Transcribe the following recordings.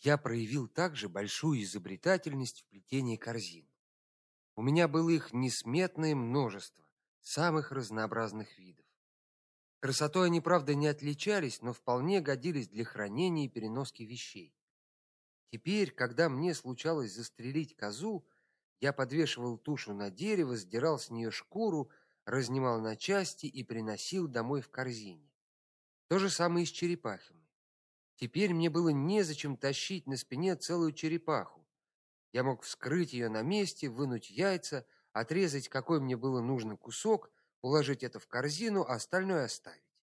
Я проявил также большую изобретательность в плетении корзин. У меня было их несметное множество, самых разнообразных видов. Красотой они, правда, не отличались, но вполне годились для хранения и переноски вещей. Теперь, когда мне случалось застрелить козу, я подвешивал тушу на дерево, сдирал с нее шкуру, разнимал на части и приносил домой в корзине. То же самое и с черепахами. Теперь мне было незачем тащить на спине целую черепаху. Я мог вскрыть ее на месте, вынуть яйца, отрезать какой мне было нужно кусок, уложить это в корзину, а остальное оставить.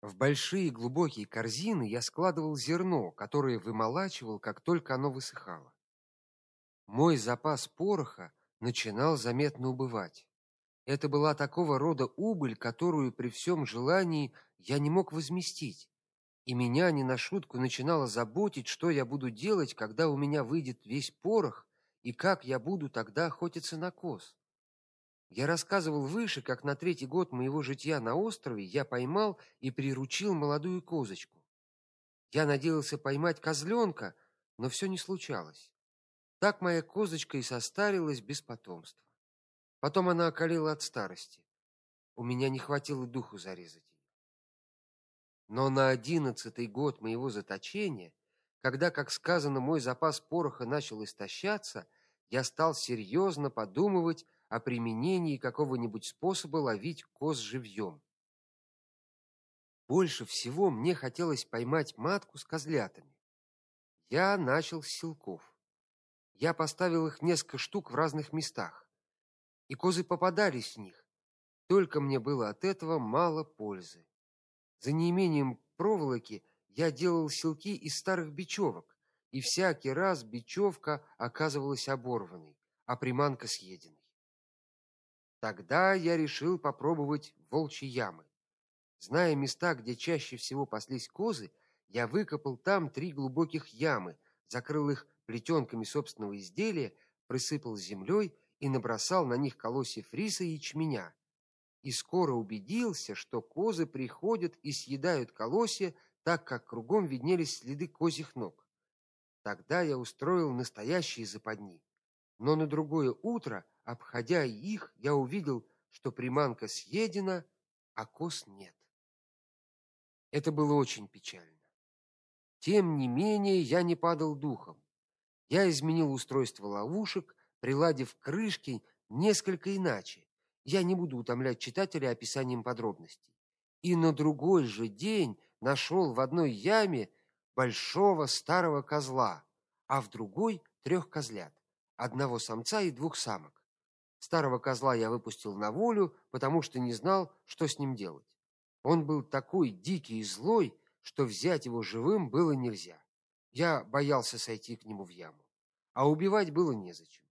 В большие глубокие корзины я складывал зерно, которое вымолачивал, как только оно высыхало. Мой запас пороха начинал заметно убывать. Это была такого рода убыль, которую при всем желании я не мог возместить. И меня не на шутку начинало заботить, что я буду делать, когда у меня выйдет весь порох, и как я буду тогда охотиться на коз. Я рассказывал выше, как на третий год моего житья на острове я поймал и приручил молодую козочку. Я надеялся поймать козленка, но все не случалось. Так моя козочка и состарилась без потомства. Потом она околела от старости. У меня не хватило духу зарезать. Но на одиннадцатый год моего заточения, когда, как сказано, мой запас пороха начал истощаться, я стал серьезно подумывать о применении какого-нибудь способа ловить коз живьем. Больше всего мне хотелось поймать матку с козлятами. Я начал с силков. Я поставил их несколько штук в разных местах, и козы попадались в них. Только мне было от этого мало пользы. За неимением проволоки я делал силки из старых бечевок, и всякий раз бечевка оказывалась оборванной, а приманка съеденной. Тогда я решил попробовать волчьи ямы. Зная места, где чаще всего паслись козы, я выкопал там три глубоких ямы, закрыл их плетенками собственного изделия, присыпал землей и набросал на них колосьев риса и ячменя. И скоро убедился, что козы приходят и съедают колосья, так как кругом виднелись следы козьих ног. Тогда я устроил настоящие западни. Но на другое утро, обходя их, я увидел, что приманка съедена, а коз нет. Это было очень печально. Тем не менее, я не падал духом. Я изменил устройство ловушек, приладив крышки несколько иначе. Я не буду утомлять читателя описанием подробностей. И на другой же день нашел в одной яме большого старого козла, а в другой трех козлят, одного самца и двух самок. Старого козла я выпустил на волю, потому что не знал, что с ним делать. Он был такой дикий и злой, что взять его живым было нельзя. Я боялся сойти к нему в яму, а убивать было незачем.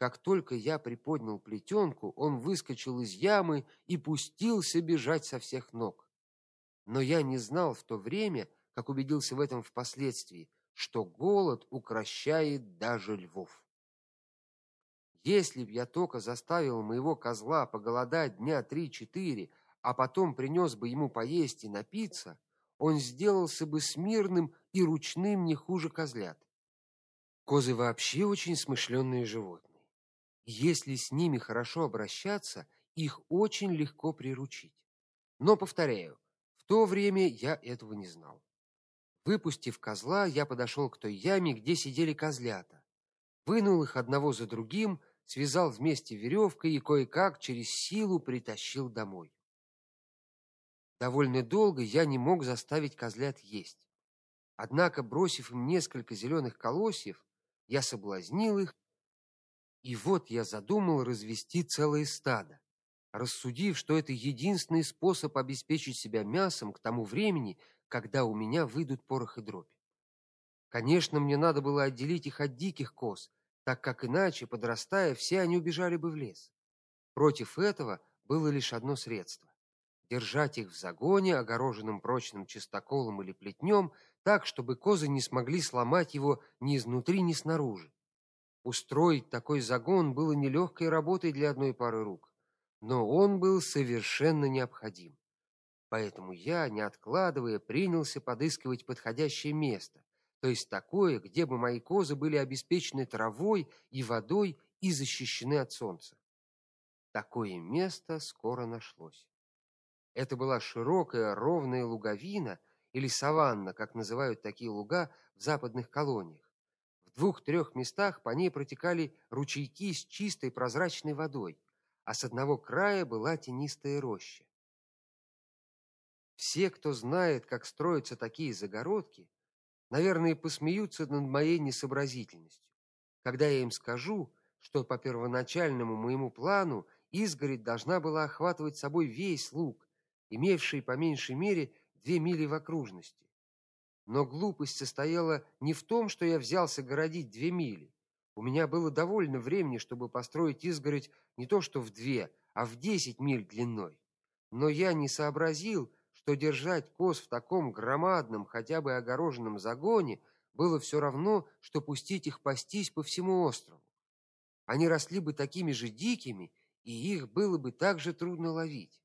Как только я приподнял плетенку, он выскочил из ямы и пустился бежать со всех ног. Но я не знал в то время, как убедился в этом впоследствии, что голод укращает даже львов. Если б я только заставил моего козла поголодать дня три-четыре, а потом принес бы ему поесть и напиться, он сделался бы смирным и ручным не хуже козлят. Козы вообще очень смышленные животные. Если с ними хорошо обращаться, их очень легко приручить. Но повторяю, в то время я этого не знал. Выпустив козла, я подошел к той яме, где сидели козлята. Вынул их одного за другим, связал вместе веревкой и кое-как через силу притащил домой. Довольно долго я не мог заставить козлят есть. Однако, бросив им несколько зеленых колосьев, я соблазнил их, и вот я задумал развести целое стадо, рассудив, что это единственный способ обеспечить себя мясом к тому времени, когда у меня выйдут порох и дробь. Конечно, мне надо было отделить их от диких коз, так как иначе, подрастая, все они убежали бы в лес. Против этого было лишь одно средство держать их в загоне, огороженном прочным чистоколом или плетнем, так, чтобы козы не смогли сломать его ни изнутри, ни снаружи. Устроить такой загон было нелегкой работой для одной пары рук, но он был совершенно необходим. Поэтому я, не откладывая, принялся подыскивать подходящее место, то есть такое, где бы мои козы были обеспечены травой и водой и защищены от солнца. Такое место скоро нашлось. Это была широкая ровная луговина или саванна, как называют такие луга в западных колониях. В двух-трех местах по ней протекали ручейки с чистой прозрачной водой, а с одного края была тенистая роща. Все, кто знает, как строятся такие загородки, наверное, посмеются над моей несообразительностью, когда я им скажу, что по первоначальному моему плану изгородь должна была охватывать собой весь луг, имевший по меньшей мере две мили в окружности. Но глупость состояла не в том, что я взялся городить две мили. У меня было довольно времени, чтобы построить изгородь не то что в две, а в десять миль длиной. Но я не сообразил, что держать коз в таком громадном, хотя бы огороженном загоне было все равно, что пустить их пастись по всему острову. Они росли бы такими же дикими, и их было бы так же трудно ловить.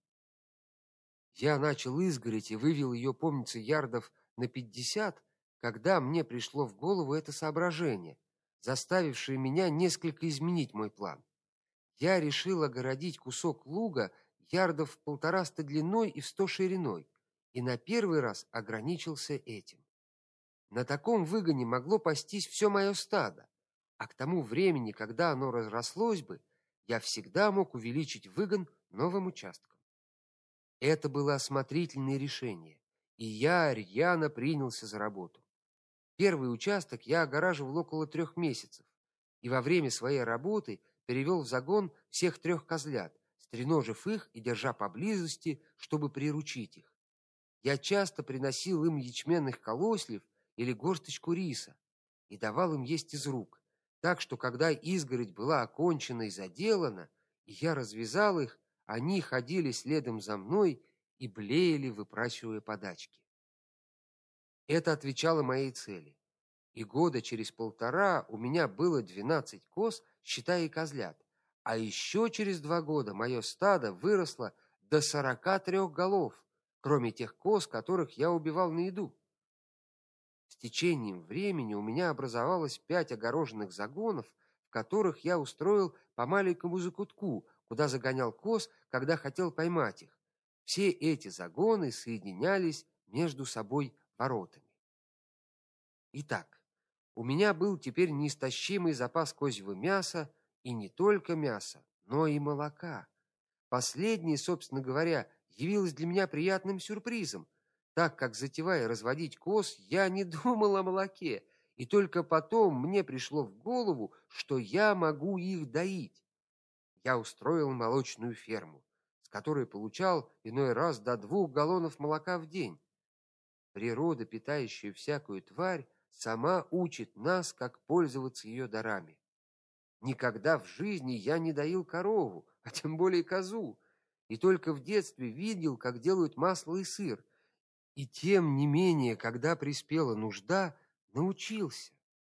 Я начал изгореть и вывел ее, помнится, ярдов на пятьдесят, когда мне пришло в голову это соображение, заставившее меня несколько изменить мой план. Я решил огородить кусок луга ярдов полтораста длиной и в сто шириной, и на первый раз ограничился этим. На таком выгоне могло пастись все мое стадо, а к тому времени, когда оно разрослось бы, я всегда мог увеличить выгон новым участком. Это было осмотрительное решение, и я рьяно принялся за работу. Первый участок я огораживал около трех месяцев, и во время своей работы перевел в загон всех трех козлят, стреножив их и держа поблизости, чтобы приручить их. Я часто приносил им ячменных колослев или горсточку риса и давал им есть из рук, так что когда изгородь была окончена и заделана, и я развязал их, они ходили следом за мной и блеяли, выпрашивая подачки. Это отвечало моей цели. И года через полтора у меня было двенадцать коз, считая и козлят. А еще через два года мое стадо выросло до сорока трех голов, кроме тех коз, которых я убивал на еду. С течением времени у меня образовалось пять огороженных загонов, в которых я устроил по маленькому закутку, куда загонял коз, когда хотел поймать их. Все эти загоны соединялись между собой воротами. Итак, у меня был теперь неистощимый запас козьего мяса, и не только мяса, но и молока. Последнее, собственно говоря, явилось для меня приятным сюрпризом, так как затевая разводить коз, я не думал о молоке, и только потом мне пришло в голову, что я могу их доить я устроил молочную ферму, с которой получал иной раз до двух галлонов молока в день. Природа, питающая всякую тварь, сама учит нас, как пользоваться ее дарами. Никогда в жизни я не доил корову, а тем более козу, и только в детстве видел, как делают масло и сыр. И тем не менее, когда приспела нужда, научился.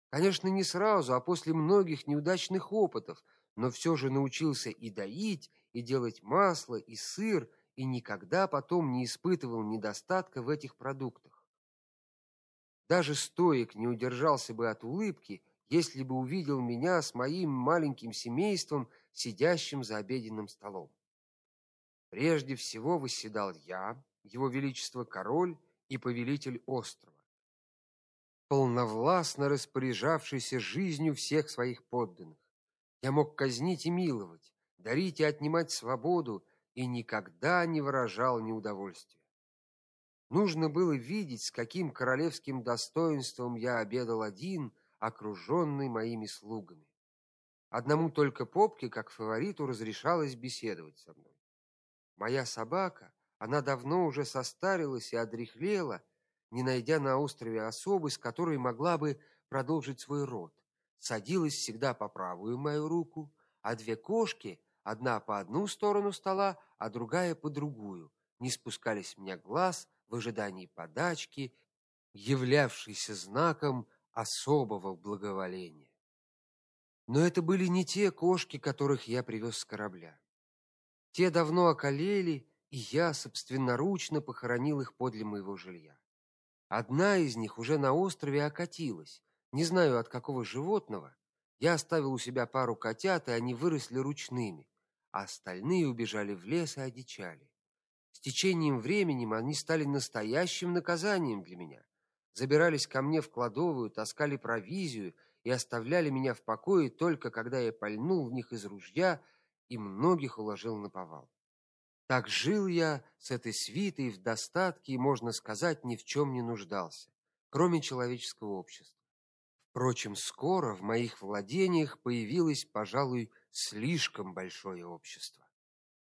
Конечно, не сразу, а после многих неудачных опытов, но все же научился и доить, и делать масло, и сыр, и никогда потом не испытывал недостатка в этих продуктах. Даже стоик не удержался бы от улыбки, если бы увидел меня с моим маленьким семейством, сидящим за обеденным столом. Прежде всего восседал я, его величество король и повелитель острова, полновластно распоряжавшийся жизнью всех своих подданных. Я мог казнить и миловать, дарить и отнимать свободу и никогда не выражал неудовольствия. Нужно было видеть, с каким королевским достоинством я обедал один, окруженный моими слугами. Одному только попке, как фавориту, разрешалось беседовать со мной. Моя собака, она давно уже состарилась и одряхлела, не найдя на острове особы, с которой могла бы продолжить свой род садилась всегда по правую мою руку, а две кошки, одна по одну сторону стола, а другая по другую, не спускались с меня глаз в ожидании подачки, являвшейся знаком особого благоволения. Но это были не те кошки, которых я привез с корабля. Те давно околели, и я собственноручно похоронил их подле моего жилья. Одна из них уже на острове окатилась. Не знаю от какого животного. Я оставил у себя пару котят, и они выросли ручными, а остальные убежали в лес и одичали. С течением времени они стали настоящим наказанием для меня. Забирались ко мне в кладовую, таскали провизию и оставляли меня в покое только когда я пальнул в них из ружья и многих уложил на повал. Так жил я с этой свитой в достатке и, можно сказать, ни в чем не нуждался, кроме человеческого общества. Впрочем, скоро в моих владениях появилось, пожалуй, слишком большое общество.